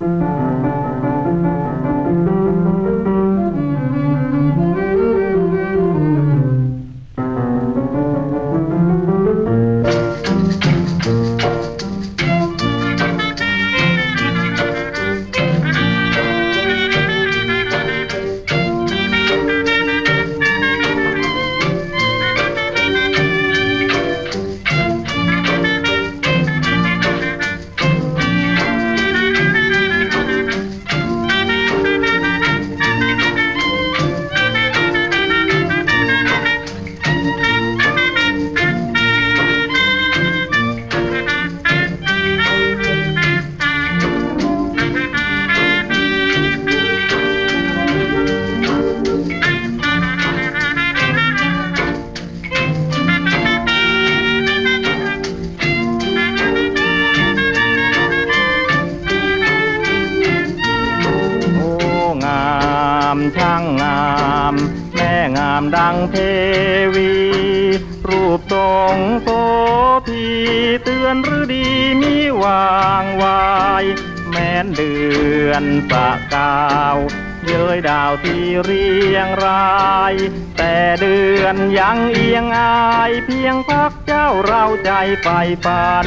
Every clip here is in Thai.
โามช่างงาม แม่งามดังเทวี รูปทรงโตทีเตือนหรือดีมีวางวาย แม้นเดือนสะกาว เย้ยดาวที่เรียงราย แต่เดือนยังเอียงอาย เพียงพักเจ้าเราใจไปฝัน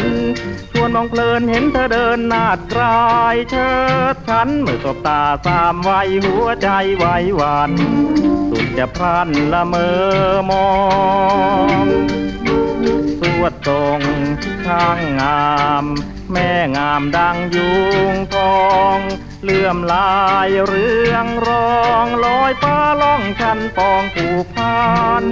ชวนมองเพลินเห็นเธอเดินนาดกลายเชิดฉันเมื่อสบตาสามไวหัวใจไหวหวัน สุดจะพลันละเมอมอง งช่างงาม แม่งามดังยุงทอง เลื่อมลายเรืองรองลอยฟ้าล่องชันปองผูกพัน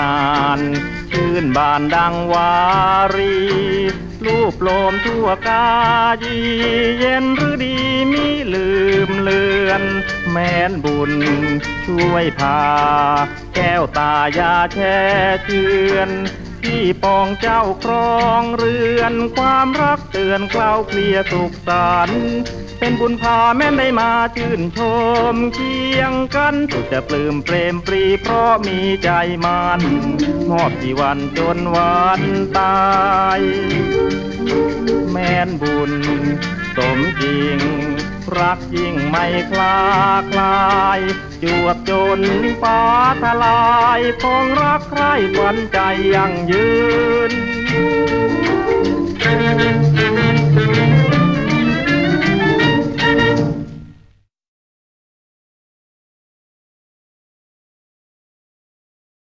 นาน ชื่นบานดังวารี รูปโลมทั่วกายีเย็นหรือดีมิลืมเลือน แม้นบุญช่วยพา แก้วตายาแช่เชือนที่ปองเจ้าครองเรือน ความรักเตือนเคล้าเคลียสุขสันต์ เป็นบุญพาแม่ได้มาชื่นชมเคียงกันสุดจะปลื้มเปรมปรีเพราะมีใจมันมอบที่วันจนวันตาย แม่นบุญ สมจริง รักยิ่งไม่คลาคลาย จวบจนฟ้าทลายพองรักใครฝันใจยั่งยืน